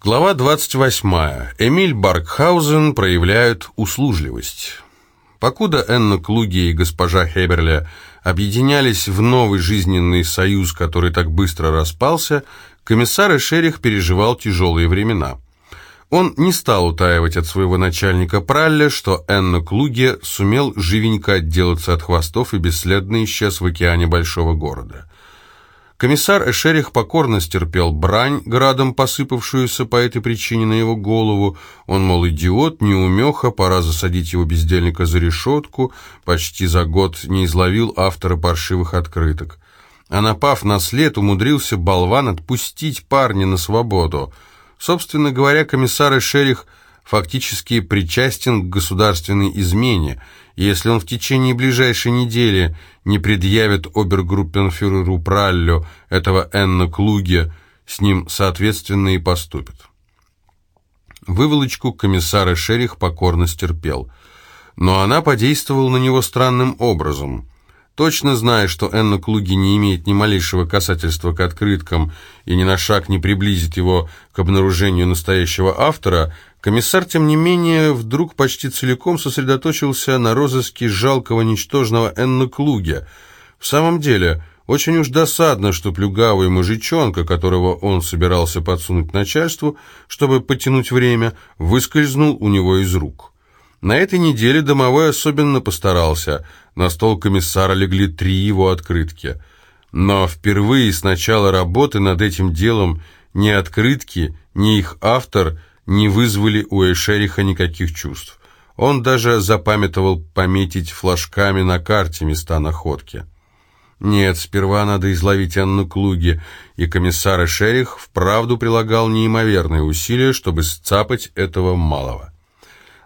Глава 28. Эмиль Баркхаузен проявляют услужливость. Покуда Энна Клуги и госпожа Хеберле объединялись в новый жизненный союз, который так быстро распался, комиссар Эшерих переживал тяжелые времена. Он не стал утаивать от своего начальника Пралля, что Энна Клуге сумел живенько отделаться от хвостов и бесследно исчез в океане большого города. Комиссар Эшерих покорно стерпел брань, градом посыпавшуюся по этой причине на его голову. Он, мол, идиот, неумеха, пора засадить его бездельника за решетку, почти за год не изловил автора паршивых открыток. А напав на след, умудрился болван отпустить парня на свободу. Собственно говоря, комиссар Эшерих фактически причастен к государственной измене, если он в течение ближайшей недели не предъявит обергруппенфюреру Праллю этого Энна Клуге, с ним соответственно и поступит. Выволочку комиссара Шерих покорно стерпел, но она подействовала на него странным образом. Точно зная, что Энна Клуги не имеет ни малейшего касательства к открыткам и ни на шаг не приблизит его к обнаружению настоящего автора, Комиссар, тем не менее, вдруг почти целиком сосредоточился на розыске жалкого, ничтожного Энна Клуге. В самом деле, очень уж досадно, что плюгавый мужичонка, которого он собирался подсунуть начальству, чтобы потянуть время, выскользнул у него из рук. На этой неделе домовой особенно постарался. На стол комиссара легли три его открытки. Но впервые с начала работы над этим делом ни открытки, ни их автор – не вызвали у Эшериха никаких чувств. Он даже запамятовал пометить флажками на карте места находки. Нет, сперва надо изловить Анну Клуги, и комиссар Эшерих вправду прилагал неимоверные усилия, чтобы сцапать этого малого.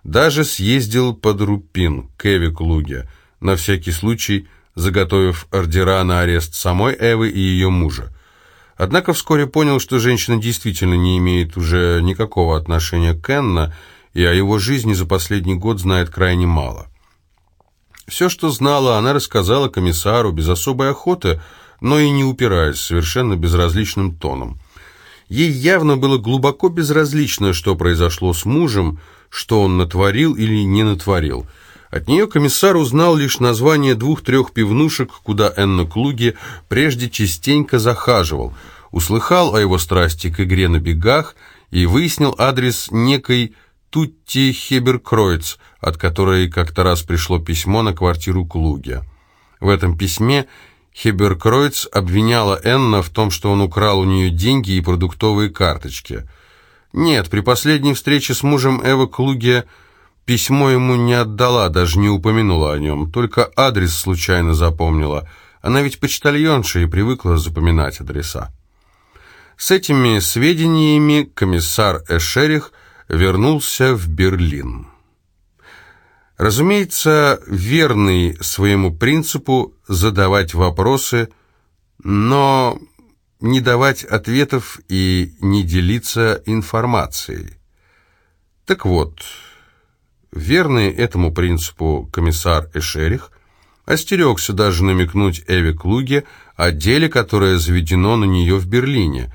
Даже съездил под Рупин к Эве Клуге, на всякий случай заготовив ордера на арест самой Эвы и ее мужа. Однако вскоре понял, что женщина действительно не имеет уже никакого отношения к Энна, и о его жизни за последний год знает крайне мало. Все, что знала, она рассказала комиссару без особой охоты, но и не упираясь, совершенно безразличным тоном. Ей явно было глубоко безразлично, что произошло с мужем, что он натворил или не натворил – от нее комиссар узнал лишь название двух-трех пивнушек, куда Энна Клуги прежде частенько захаживал, услыхал о его страсти к игре на бегах и выяснил адрес некой Тутти Хеберкройц, от которой как-то раз пришло письмо на квартиру Клуги. В этом письме Хеберкройц обвиняла Энна в том, что он украл у нее деньги и продуктовые карточки. Нет, при последней встрече с мужем Эва Клуги Письмо ему не отдала, даже не упомянула о нем, только адрес случайно запомнила. Она ведь почтальонша и привыкла запоминать адреса. С этими сведениями комиссар Эшерих вернулся в Берлин. Разумеется, верный своему принципу задавать вопросы, но не давать ответов и не делиться информацией. Так вот, Верный этому принципу комиссар Эшерих остерегся даже намекнуть Эве Клуге о деле, которое заведено на нее в Берлине.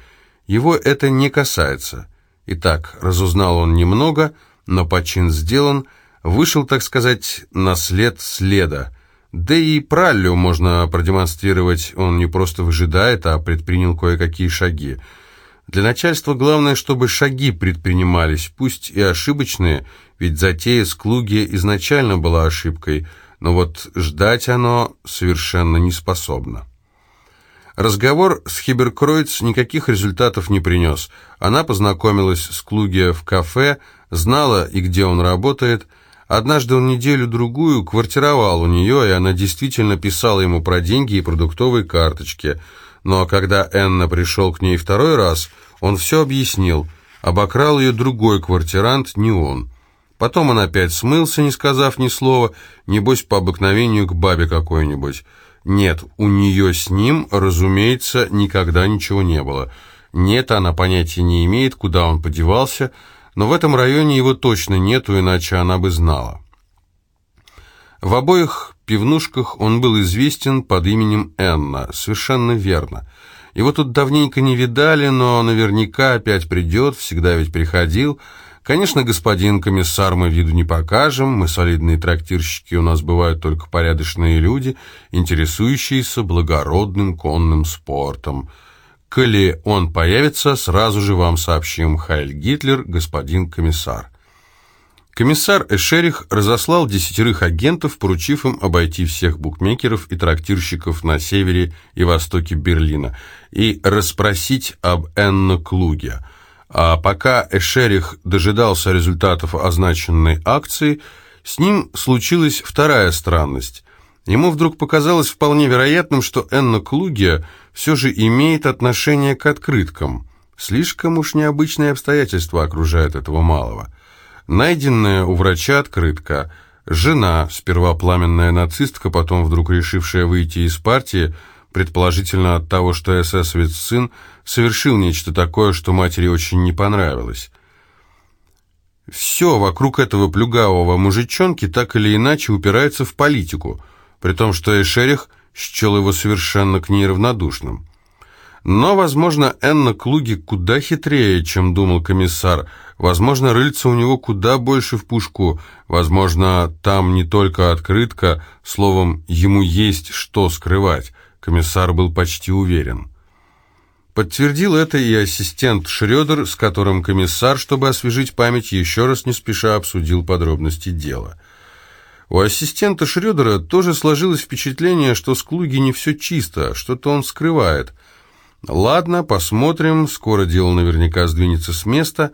Его это не касается. Итак, разузнал он немного, но почин сделан, вышел, так сказать, на след следа. Да и Праллю можно продемонстрировать, он не просто выжидает, а предпринял кое-какие шаги. Для начальства главное, чтобы шаги предпринимались, пусть и ошибочные, ведь затея с Клуги изначально была ошибкой, но вот ждать оно совершенно не способно. Разговор с Хиберкройц никаких результатов не принес. Она познакомилась с Клуги в кафе, знала и где он работает. Однажды он неделю-другую квартировал у нее, и она действительно писала ему про деньги и продуктовые карточки – но когда Энна пришел к ней второй раз, он все объяснил. Обокрал ее другой квартирант, не он. Потом он опять смылся, не сказав ни слова, небось по обыкновению к бабе какой-нибудь. Нет, у нее с ним, разумеется, никогда ничего не было. Нет, она понятия не имеет, куда он подевался, но в этом районе его точно нету, иначе она бы знала. В обоих пивнушках он был известен под именем Энна, совершенно верно. Его тут давненько не видали, но наверняка опять придет, всегда ведь приходил. Конечно, господин комиссар, мы виду не покажем, мы солидные трактирщики, у нас бывают только порядочные люди, интересующиеся благородным конным спортом. Коли он появится, сразу же вам сообщим, Хайль Гитлер, господин комиссар. Комиссар Эшерих разослал десятерых агентов, поручив им обойти всех букмекеров и трактирщиков на севере и востоке Берлина и расспросить об Энно Клуге. А пока Эшерих дожидался результатов означенной акции, с ним случилась вторая странность. Ему вдруг показалось вполне вероятным, что Энна Клуге все же имеет отношение к открыткам. Слишком уж необычные обстоятельства окружают этого малого. Найденная у врача открытка. Жена, сперва пламенная нацистка, потом вдруг решившая выйти из партии, предположительно от того, что эсэсовец сын совершил нечто такое, что матери очень не понравилось. Все вокруг этого плюгавого мужичонки так или иначе упирается в политику, при том, что Эшерих счел его совершенно к ней равнодушным. Но, возможно, Энна Клуги куда хитрее, чем думал комиссар. Возможно, рыльца у него куда больше в пушку. Возможно, там не только открытка, словом, ему есть что скрывать. Комиссар был почти уверен. Подтвердил это и ассистент Шрёдер, с которым комиссар, чтобы освежить память, еще раз не спеша обсудил подробности дела. У ассистента Шрёдера тоже сложилось впечатление, что с Клуги не все чисто, что-то он скрывает – Ладно, посмотрим, скоро дело наверняка сдвинется с места.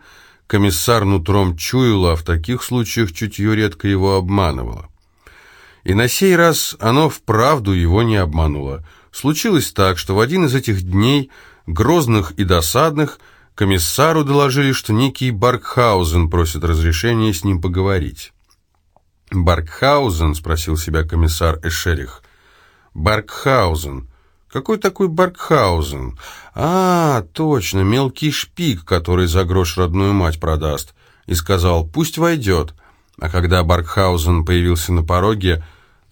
Комиссар нутром чуял, а в таких случаях чутье редко его обманывало. И на сей раз оно вправду его не обмануло. Случилось так, что в один из этих дней, грозных и досадных, комиссару доложили, что некий Баркхаузен просит разрешения с ним поговорить. «Баркхаузен?» — спросил себя комиссар Эшерих. «Баркхаузен. Какой такой Баркхаузен? А, точно, мелкий шпик, который за грош родную мать продаст. И сказал, пусть войдет. А когда Баркхаузен появился на пороге,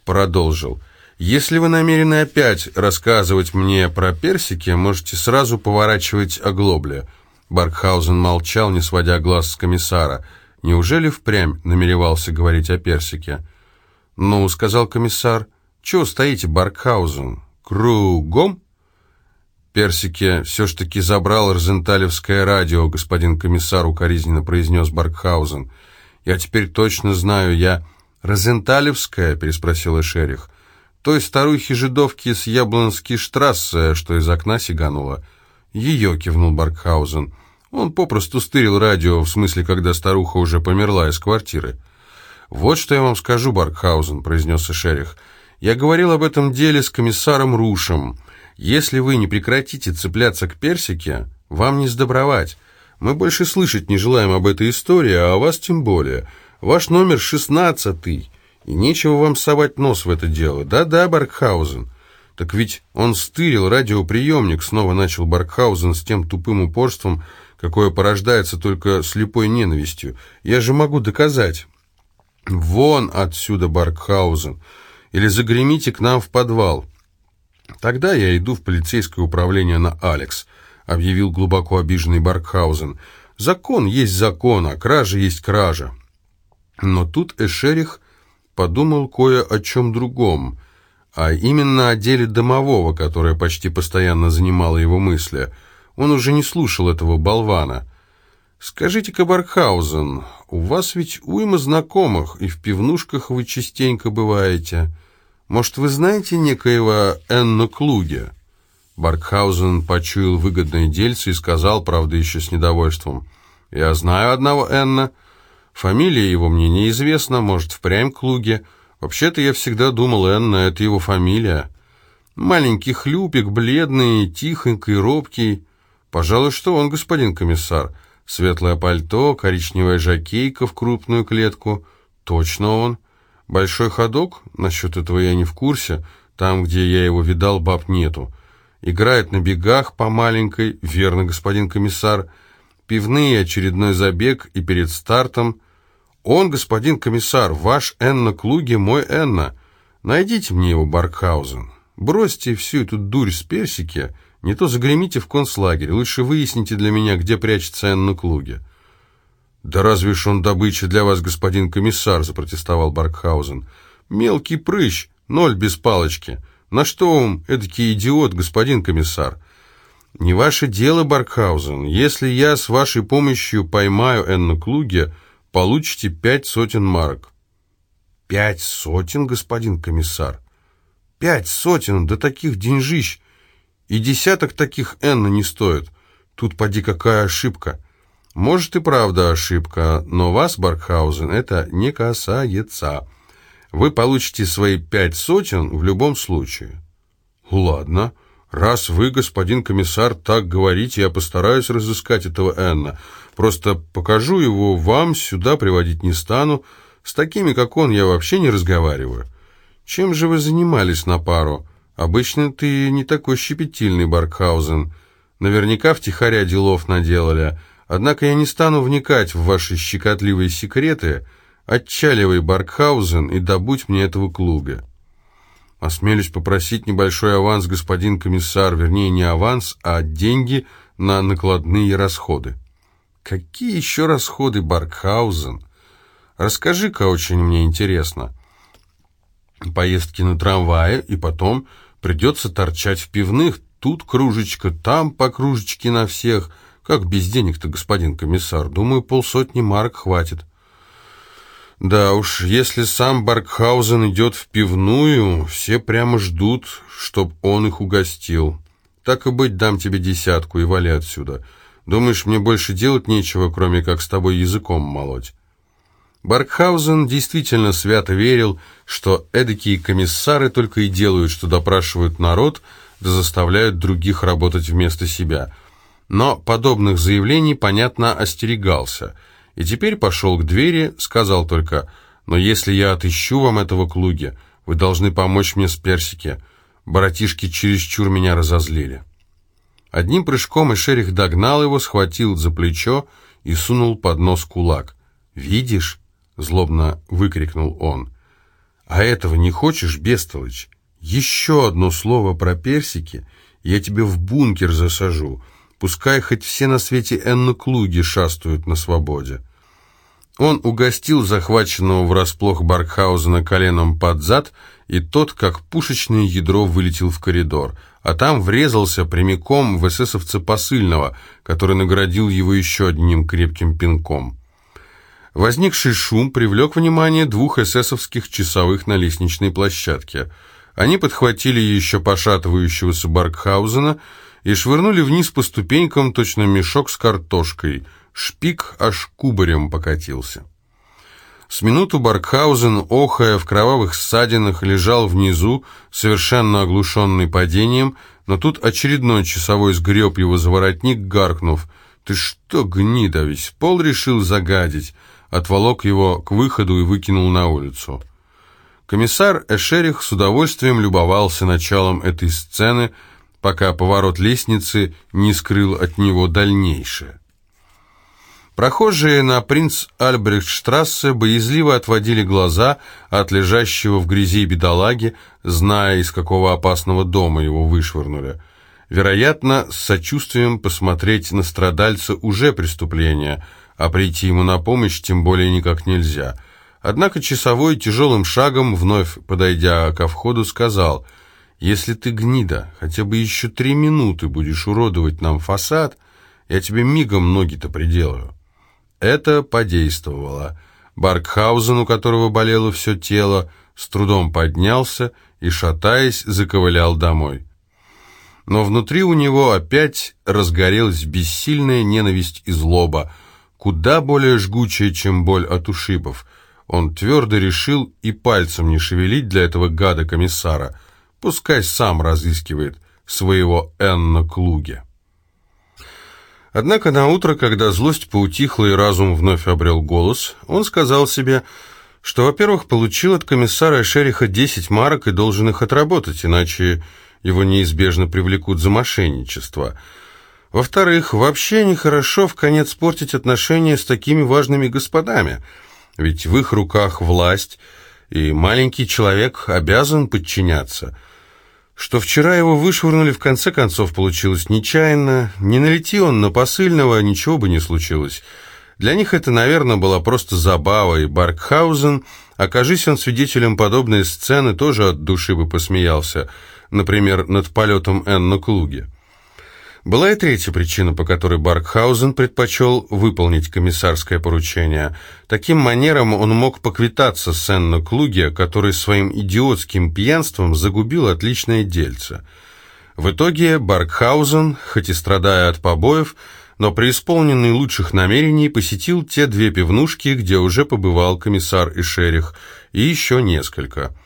продолжил. Если вы намерены опять рассказывать мне про персики, можете сразу поворачивать оглобли. Баркхаузен молчал, не сводя глаз с комиссара. Неужели впрямь намеревался говорить о персике? «Ну», — сказал комиссар, — «чего стоите, Баркхаузен? Кругом? Персике все ж таки забрал Розенталевское радио, господин комиссар укоризненно произнес Баркхаузен. Я теперь точно знаю, я... Розенталевская? переспросил Эшерих. Той старухи-жидовки с Яблонский штрассе, что из окна сиганула. Ее, кивнул Баркхаузен. Он попросту стырил радио, в смысле, когда старуха уже померла из квартиры. «Вот что я вам скажу, Баркхаузен», — произнес Эшерих. Я говорил об этом деле с комиссаром Рушем. Если вы не прекратите цепляться к персике, вам не сдобровать. Мы больше слышать не желаем об этой истории, а о вас тем более. Ваш номер шестнадцатый, и нечего вам совать нос в это дело. Да-да, Баркхаузен. Так ведь он стырил радиоприемник, снова начал Баркхаузен с тем тупым упорством, какое порождается только слепой ненавистью. Я же могу доказать. Вон отсюда, Баркхаузен или загремите к нам в подвал. Тогда я иду в полицейское управление на Алекс, объявил глубоко обиженный Баркхаузен. Закон есть закон, а кража есть кража. Но тут Эшерих подумал кое о чем другом, а именно о деле домового, которое почти постоянно занимало его мысли. Он уже не слушал этого болвана. «Скажите-ка, Баркхаузен, у вас ведь уйма знакомых, и в пивнушках вы частенько бываете. Может, вы знаете некоего Энна Клуге?» Баркхаузен почуял выгодное дельце и сказал, правда, еще с недовольством. «Я знаю одного Энна. Фамилия его мне неизвестна, может, впрямь Клуге. Вообще-то я всегда думал, Энна — это его фамилия. Маленький хлюпик, бледный, тихонький, робкий. Пожалуй, что он, господин комиссар». Светлое пальто, коричневая жакейка в крупную клетку. Точно он. Большой ходок? Насчет этого я не в курсе. Там, где я его видал, баб нету. Играет на бегах по маленькой. Верно, господин комиссар. Пивные, очередной забег и перед стартом. Он, господин комиссар, ваш Энна Клуги, мой Энна. Найдите мне его, Баркхаузен. Бросьте всю эту дурь с персики Не то загремите в концлагерь, лучше выясните для меня, где прячется Энна Клуге». «Да разве ж он добыча для вас, господин комиссар?» — запротестовал Баркхаузен. «Мелкий прыщ, ноль без палочки. На что вам эдакий идиот, господин комиссар?» «Не ваше дело, Баркхаузен. Если я с вашей помощью поймаю Энну Клуге, получите пять сотен марок». «Пять сотен, господин комиссар? Пять сотен, да таких деньжищ! И десяток таких Энна не стоит. Тут поди какая ошибка!» Может и правда ошибка, но вас, Баркхаузен, это не касается. Вы получите свои пять сотен в любом случае. Ладно, раз вы, господин комиссар, так говорите, я постараюсь разыскать этого Энна. Просто покажу его вам, сюда приводить не стану. С такими, как он, я вообще не разговариваю. Чем же вы занимались на пару? Обычно ты не такой щепетильный, Баркхаузен. Наверняка втихаря делов наделали, Однако я не стану вникать в ваши щекотливые секреты. Отчаливай, Баркхаузен, и добудь мне этого клуга. Осмелюсь попросить небольшой аванс, господин комиссар, вернее, не аванс, а деньги на накладные расходы. Какие еще расходы, Баркхаузен? Расскажи-ка, очень мне интересно. Поездки на трамвае, и потом придется торчать в пивных. Тут кружечка, там по кружечке на всех — как без денег-то, господин комиссар? Думаю, полсотни марок хватит. Да уж, если сам Баркхаузен идет в пивную, все прямо ждут, чтоб он их угостил. Так и быть, дам тебе десятку и вали отсюда. Думаешь, мне больше делать нечего, кроме как с тобой языком молоть? Баркхаузен действительно свято верил, что эдакие комиссары только и делают, что допрашивают народ, да заставляют других работать вместо себя – но подобных заявлений, понятно, остерегался, и теперь пошел к двери, сказал только «Но если я отыщу вам этого клуги, вы должны помочь мне с персики. Братишки чересчур меня разозлили». Одним прыжком Эшерих догнал его, схватил за плечо и сунул под нос кулак. «Видишь?» — злобно выкрикнул он. «А этого не хочешь, бестолочь? Еще одно слово про персики, я тебе в бункер засажу. Пускай хоть все на свете Энну Клуги шастают на свободе. Он угостил захваченного врасплох Баркхаузена коленом под зад, и тот, как пушечное ядро, вылетел в коридор, а там врезался прямиком в эсэсовца посыльного, который наградил его еще одним крепким пинком. Возникший шум привлек внимание двух эсэсовских часовых на лестничной площадке. Они подхватили еще пошатывающегося Баркхаузена, и швырнули вниз по ступенькам точно мешок с картошкой. Шпик аж кубарем покатился. С минуту Баркхаузен, охая в кровавых ссадинах, лежал внизу, совершенно оглушенный падением, но тут очередной часовой сгреб его за воротник, гаркнув. «Ты что, гнида, весь пол решил загадить?» Отволок его к выходу и выкинул на улицу. Комиссар Эшерих с удовольствием любовался началом этой сцены, пока поворот лестницы не скрыл от него дальнейшее. Прохожие на принц Альбрехтштрассе боязливо отводили глаза от лежащего в грязи бедолаги, зная, из какого опасного дома его вышвырнули. Вероятно, с сочувствием посмотреть на страдальца уже преступление, а прийти ему на помощь тем более никак нельзя. Однако часовой тяжелым шагом, вновь подойдя ко входу, сказал – если ты, гнида, хотя бы еще три минуты будешь уродовать нам фасад, я тебе мигом ноги-то приделаю». Это подействовало. Баркхаузен, у которого болело все тело, с трудом поднялся и, шатаясь, заковылял домой. Но внутри у него опять разгорелась бессильная ненависть и злоба, куда более жгучая, чем боль от ушибов. Он твердо решил и пальцем не шевелить для этого гада-комиссара — Пускай сам разыскивает своего Энна Клуге. Однако на утро, когда злость поутихла и разум вновь обрел голос, он сказал себе, что, во-первых, получил от комиссара Шериха 10 марок и должен их отработать, иначе его неизбежно привлекут за мошенничество. Во-вторых, вообще нехорошо в конец портить отношения с такими важными господами, ведь в их руках власть, и маленький человек обязан подчиняться – Что вчера его вышвырнули, в конце концов, получилось нечаянно. Не налети он на посыльного, ничего бы не случилось. Для них это, наверное, была просто забава, и Баркхаузен, окажись он свидетелем подобной сцены, тоже от души бы посмеялся, например, над полетом Энна Клуги. Была и третья причина, по которой Баркхаузен предпочел выполнить комиссарское поручение. Таким манером он мог поквитаться с Энно Клуге, который своим идиотским пьянством загубил отличное дельце. В итоге Баркхаузен, хоть и страдая от побоев, но преисполненный лучших намерений посетил те две пивнушки, где уже побывал комиссар и шерих, и еще несколько –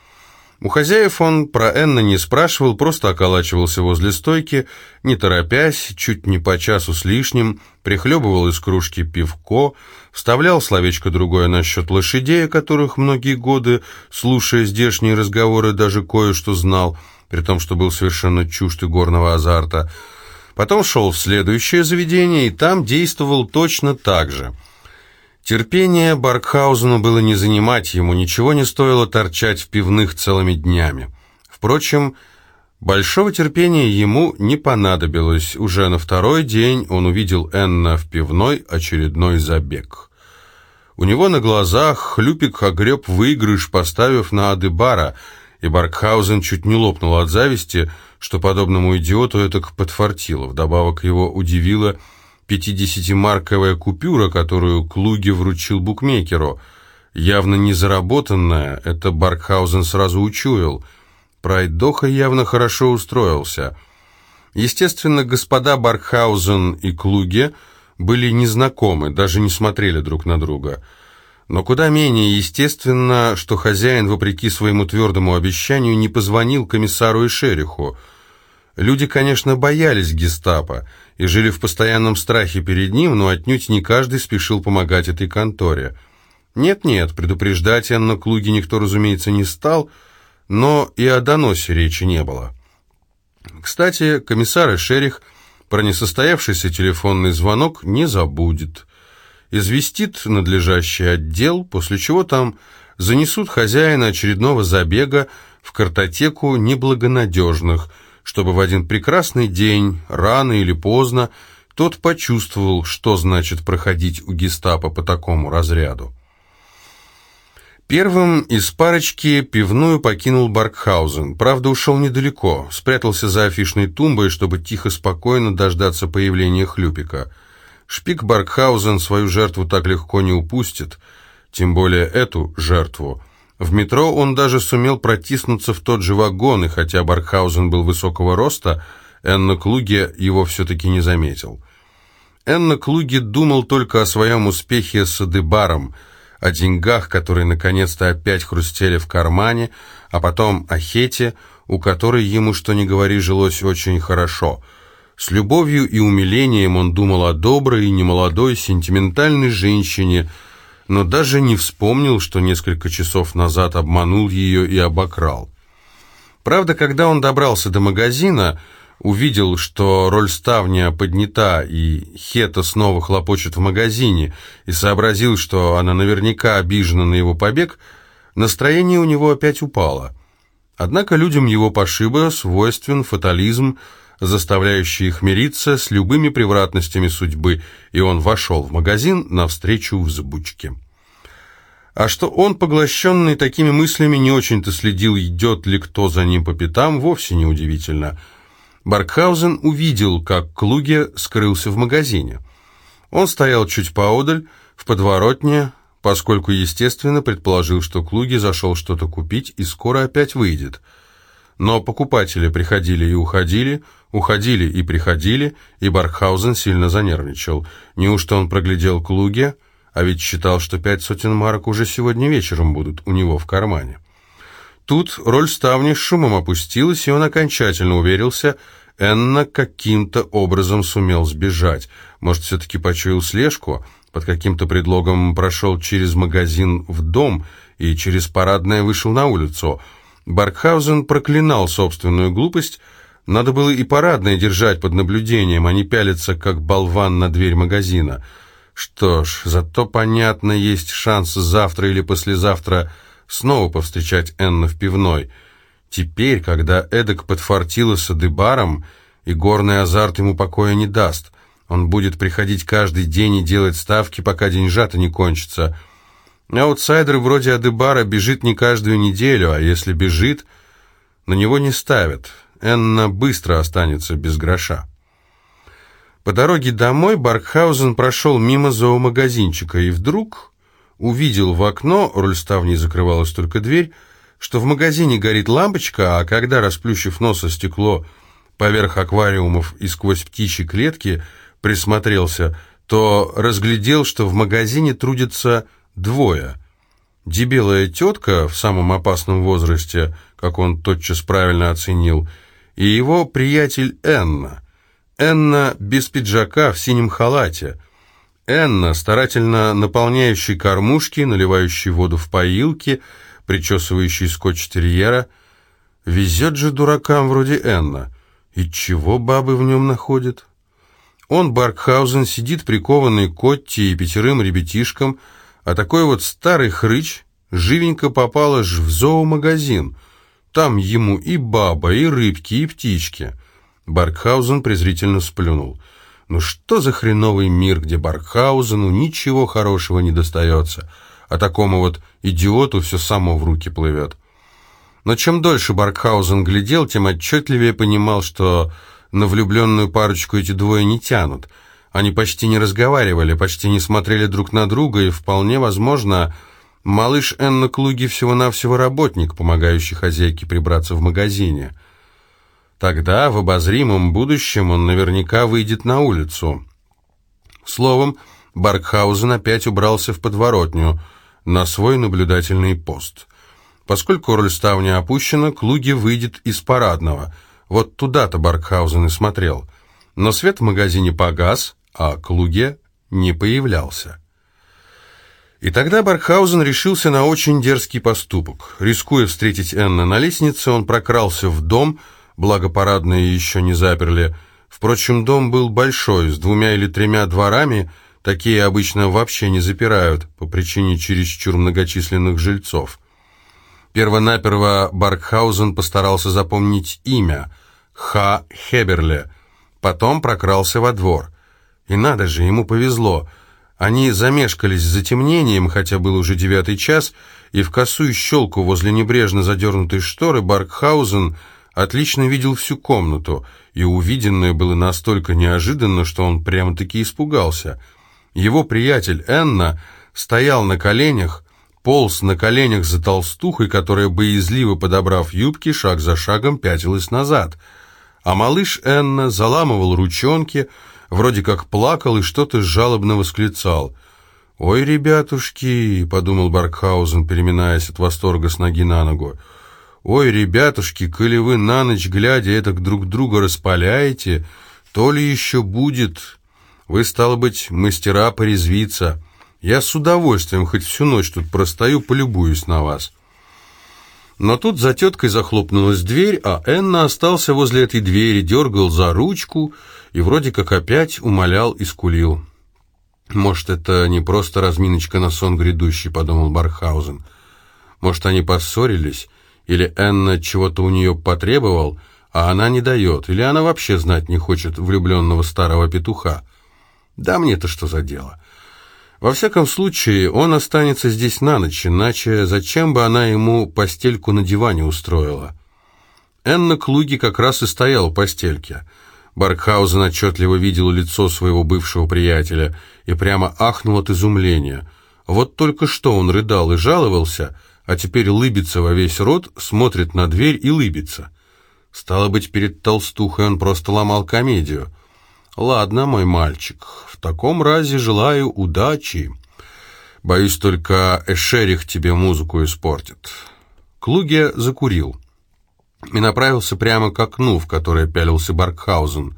у хозяев он про Энна не спрашивал, просто околачивался возле стойки, не торопясь, чуть не по часу с лишним, прихлебывал из кружки пивко, вставлял словечко другое насчет лошадей, о которых многие годы, слушая здешние разговоры, даже кое-что знал, при том, что был совершенно чужд и горного азарта. Потом шел в следующее заведение, и там действовал точно так же – Терпение Баркхаузену было не занимать, ему ничего не стоило торчать в пивных целыми днями. Впрочем, большого терпения ему не понадобилось. Уже на второй день он увидел Энна в пивной очередной забег. У него на глазах хлюпик огреб выигрыш, поставив на Адыбара, и Баркхаузен чуть не лопнул от зависти, что подобному идиоту это подфартило. Вдобавок его удивило – Пятидесятимарковая купюра, которую Клуги вручил букмекеру. Явно не заработанная, это Баркхаузен сразу учуял. Прайдоха явно хорошо устроился. Естественно, господа Баркхаузен и Клуге были незнакомы, даже не смотрели друг на друга. Но куда менее естественно, что хозяин, вопреки своему твердому обещанию, не позвонил комиссару и шериху. Люди, конечно, боялись гестапо, и жили в постоянном страхе перед ним, но отнюдь не каждый спешил помогать этой конторе. Нет-нет, предупреждать Анна Клуги никто, разумеется, не стал, но и о доносе речи не было. Кстати, комиссар и шерих про несостоявшийся телефонный звонок не забудет. Известит надлежащий отдел, после чего там занесут хозяина очередного забега в картотеку неблагонадежных – чтобы в один прекрасный день, рано или поздно, тот почувствовал, что значит проходить у гестапо по такому разряду. Первым из парочки пивную покинул Баркхаузен. Правда, ушел недалеко, спрятался за афишной тумбой, чтобы тихо-спокойно дождаться появления Хлюпика. Шпик Баркхаузен свою жертву так легко не упустит, тем более эту жертву – в метро он даже сумел протиснуться в тот же вагон, и хотя Баркхаузен был высокого роста, Энна Клуге его все-таки не заметил. Энна Клуге думал только о своем успехе с Адебаром, о деньгах, которые наконец-то опять хрустели в кармане, а потом о Хете, у которой ему, что ни говори, жилось очень хорошо. С любовью и умилением он думал о доброй немолодой сентиментальной женщине – но даже не вспомнил, что несколько часов назад обманул ее и обокрал. Правда, когда он добрался до магазина, увидел, что роль ставня поднята, и Хета снова хлопочет в магазине, и сообразил, что она наверняка обижена на его побег, настроение у него опять упало. Однако людям его пошиба свойствен фатализм, заставляющий их мириться с любыми превратностями судьбы, и он вошел в магазин навстречу взбучке. А что он, поглощенный такими мыслями, не очень-то следил, идет ли кто за ним по пятам, вовсе не удивительно. Баркхаузен увидел, как Клуге скрылся в магазине. Он стоял чуть поодаль, в подворотне, поскольку, естественно, предположил, что Клуге зашел что-то купить и скоро опять выйдет – но покупатели приходили и уходили, уходили и приходили, и Баркхаузен сильно занервничал. Неужто он проглядел Клуге, а ведь считал, что пять сотен марок уже сегодня вечером будут у него в кармане. Тут роль ставни с шумом опустилась, и он окончательно уверился, Энна каким-то образом сумел сбежать. Может, все-таки почуял слежку, под каким-то предлогом прошел через магазин в дом и через парадное вышел на улицу – Баркхаузен проклинал собственную глупость. Надо было и парадное держать под наблюдением, а не пялиться, как болван на дверь магазина. Что ж, зато, понятно, есть шанс завтра или послезавтра снова повстречать Энна в пивной. Теперь, когда эдак подфартило с Адыбаром, и горный азарт ему покоя не даст. Он будет приходить каждый день и делать ставки, пока деньжата не кончатся. Аутсайдер вроде Адыбара бежит не каждую неделю, а если бежит, на него не ставят. Энна быстро останется без гроша. По дороге домой Баркхаузен прошел мимо зоомагазинчика и вдруг увидел в окно, руль ставней закрывалась только дверь, что в магазине горит лампочка, а когда, расплющив нос о стекло поверх аквариумов и сквозь птичьи клетки, присмотрелся, то разглядел, что в магазине трудятся двое. Дебелая тетка в самом опасном возрасте, как он тотчас правильно оценил, и его приятель Энна. Энна без пиджака в синем халате. Энна, старательно наполняющий кормушки, наливающий воду в поилки, причесывающий скотч-терьера. Везет же дуракам вроде Энна. И чего бабы в нем находят? Он, Баркхаузен, сидит прикованный Котти и пятерым ребятишкам, а такой вот старый хрыч живенько попал аж в зоомагазин. Там ему и баба, и рыбки, и птички. Баркхаузен презрительно сплюнул. Ну что за хреновый мир, где Баркхаузену ничего хорошего не достается, а такому вот идиоту все само в руки плывет. Но чем дольше Баркхаузен глядел, тем отчетливее понимал, что на влюбленную парочку эти двое не тянут. Они почти не разговаривали, почти не смотрели друг на друга, и вполне возможно, малыш Энна Клуги всего-навсего работник, помогающий хозяйке прибраться в магазине. Тогда, в обозримом будущем, он наверняка выйдет на улицу. Словом, Баркхаузен опять убрался в подворотню, на свой наблюдательный пост. Поскольку роль ставня опущена, Клуги выйдет из парадного – вот туда-то Баркхаузен и смотрел. Но свет в магазине погас, а Клуге не появлялся. И тогда Баркхаузен решился на очень дерзкий поступок. Рискуя встретить Энна на лестнице, он прокрался в дом, благо парадные еще не заперли. Впрочем, дом был большой, с двумя или тремя дворами, такие обычно вообще не запирают, по причине чересчур многочисленных жильцов. Первонаперво Баркхаузен постарался запомнить имя – Ха Хеберле. Потом прокрался во двор. И надо же, ему повезло. Они замешкались с затемнением, хотя был уже девятый час, и в косую щелку возле небрежно задернутой шторы Баркхаузен отлично видел всю комнату, и увиденное было настолько неожиданно, что он прямо-таки испугался. Его приятель Энна стоял на коленях, полз на коленях за толстухой, которая, боязливо подобрав юбки, шаг за шагом пятилась назад. А малыш Энна заламывал ручонки, вроде как плакал и что-то жалобно восклицал. «Ой, ребятушки!» — подумал Баркхаузен, переминаясь от восторга с ноги на ногу. «Ой, ребятушки, коли вы на ночь глядя это друг друга распаляете, то ли еще будет. Вы, стало быть, мастера порезвиться». Я с удовольствием хоть всю ночь тут простою, полюбуюсь на вас». Но тут за теткой захлопнулась дверь, а Энна остался возле этой двери, дергал за ручку и вроде как опять умолял и скулил. «Может, это не просто разминочка на сон грядущий», — подумал Бархаузен. «Может, они поссорились, или Энна чего-то у нее потребовал, а она не дает, или она вообще знать не хочет влюбленного старого петуха. Да мне-то что за дело?» Во всяком случае, он останется здесь на ночь, иначе зачем бы она ему постельку на диване устроила? Энна Клуги как раз и стоял у постельки. Баркхаузен отчетливо видел лицо своего бывшего приятеля и прямо ахнул от изумления. Вот только что он рыдал и жаловался, а теперь лыбится во весь рот, смотрит на дверь и лыбится. Стало быть, перед толстухой он просто ломал комедию. «Ладно, мой мальчик, в таком разе желаю удачи. Боюсь, только Эшерих тебе музыку испортит». Клуге закурил и направился прямо к окну, в которое пялился Баркхаузен.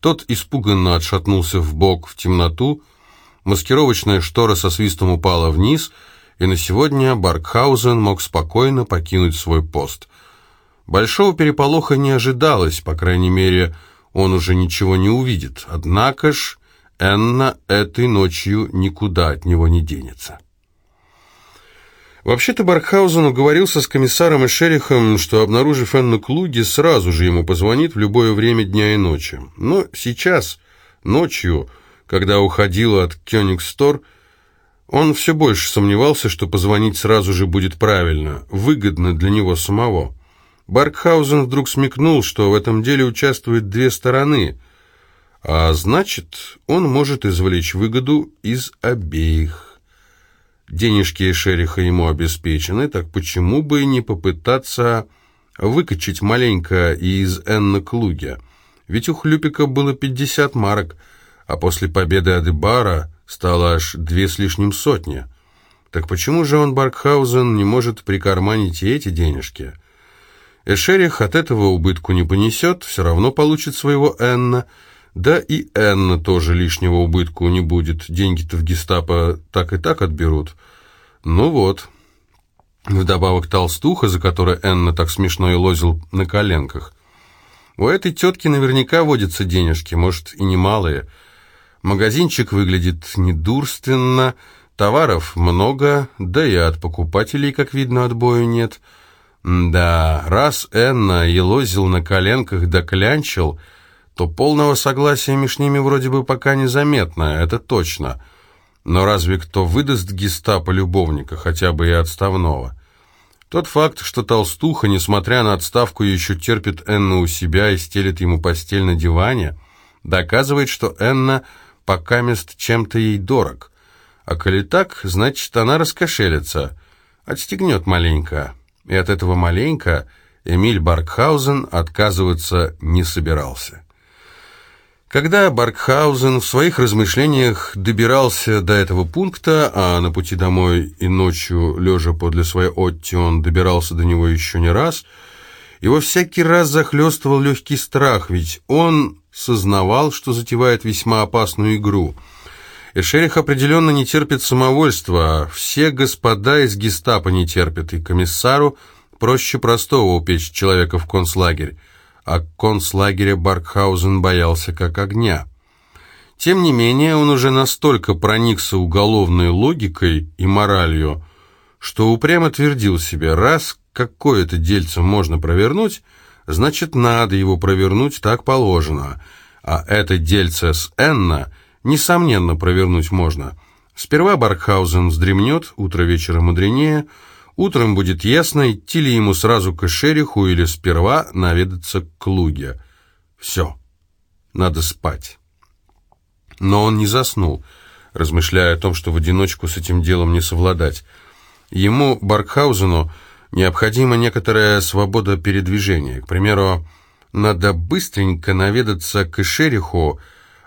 Тот испуганно отшатнулся в бок в темноту, маскировочная штора со свистом упала вниз, и на сегодня Баркхаузен мог спокойно покинуть свой пост. Большого переполоха не ожидалось, по крайней мере, он уже ничего не увидит. Однако ж Энна этой ночью никуда от него не денется. Вообще-то Баркхаузен уговорился с комиссаром и шерихом, что, обнаружив Энну Клуги, сразу же ему позвонит в любое время дня и ночи. Но сейчас, ночью, когда уходил от Кёнигстор, он все больше сомневался, что позвонить сразу же будет правильно, выгодно для него самого. Баркхаузен вдруг смекнул, что в этом деле участвуют две стороны, а значит, он может извлечь выгоду из обеих. Денежки шериха ему обеспечены, так почему бы не попытаться выкачать маленько из Энна Клуги? Ведь у Хлюпика было 50 марок, а после победы Адебара стало аж две с лишним сотни. Так почему же он, Баркхаузен, не может прикарманить и эти денежки? Эшерих от этого убытку не понесет, все равно получит своего Энна, да и Энна тоже лишнего убытку не будет, деньги-то в гестапо так и так отберут. Ну вот. Вдобавок толстуха, за которой Энна так смешно и лозил на коленках. У этой тетки наверняка водятся денежки, может и немалые. Магазинчик выглядит недурственно, товаров много, да и от покупателей, как видно, отбою нет. Да, раз Энна елозил на коленках да клянчил, то полного согласия между ними вроде бы пока незаметно, это точно. Но разве кто выдаст гестапо любовника, хотя бы и отставного? Тот факт, что толстуха, несмотря на отставку, еще терпит Энна у себя и стелит ему постель на диване, доказывает, что Энна пока мест чем-то ей дорог. А коли так, значит, она раскошелится, отстегнет маленько. И от этого маленько Эмиль Баркхаузен отказываться не собирался. Когда Баркхаузен в своих размышлениях добирался до этого пункта, а на пути домой и ночью, лежа подле своей Отти, он добирался до него еще не раз, его всякий раз захлестывал легкий страх, ведь он сознавал, что затевает весьма опасную игру. Эшерих определенно не терпит самовольства, а все господа из гестапо не терпят, и комиссару проще простого упечь человека в концлагерь а концлагеря Баркхаузен боялся как огня. Тем не менее, он уже настолько проникся уголовной логикой и моралью, что упрямо твердил себе, раз какое-то дельце можно провернуть, значит, надо его провернуть так положено, а это дельце с Энна, несомненно, провернуть можно. Сперва Баркхаузен вздремнет, утро вечера мудренее – Утром будет ясно, идти ли ему сразу к Шериху или сперва наведаться к Луге. Все, надо спать. Но он не заснул, размышляя о том, что в одиночку с этим делом не совладать. Ему, Баркхаузену, необходима некоторая свобода передвижения. К примеру, надо быстренько наведаться к Шериху,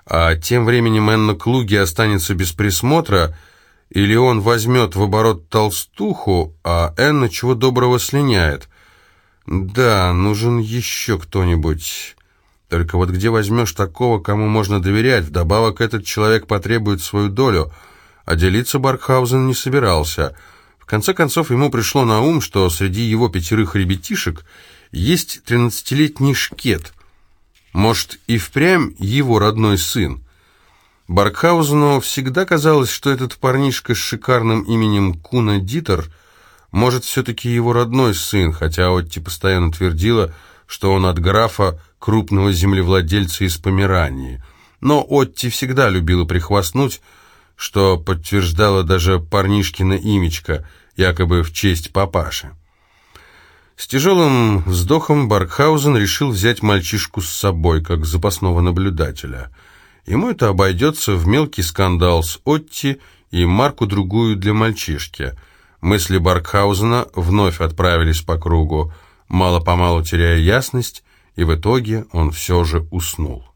а тем временем Энна Клуги останется без присмотра – или он возьмет в оборот толстуху, а Энна чего доброго слиняет. Да, нужен еще кто-нибудь. Только вот где возьмешь такого, кому можно доверять? Вдобавок этот человек потребует свою долю, а делиться Баркхаузен не собирался. В конце концов ему пришло на ум, что среди его пятерых ребятишек есть тринадцатилетний шкет. Может, и впрямь его родной сын. Баркхаузену всегда казалось, что этот парнишка с шикарным именем Куна Дитер может все-таки его родной сын, хотя Отти постоянно твердила, что он от графа крупного землевладельца из Померании. Но Отти всегда любила прихвастнуть, что подтверждала даже парнишкина имечко, якобы в честь папаши. С тяжелым вздохом Баркхаузен решил взять мальчишку с собой, как запасного наблюдателя – Ему это обойдется в мелкий скандал с Отти и марку-другую для мальчишки. Мысли Баркхаузена вновь отправились по кругу, мало-помалу теряя ясность, и в итоге он все же уснул.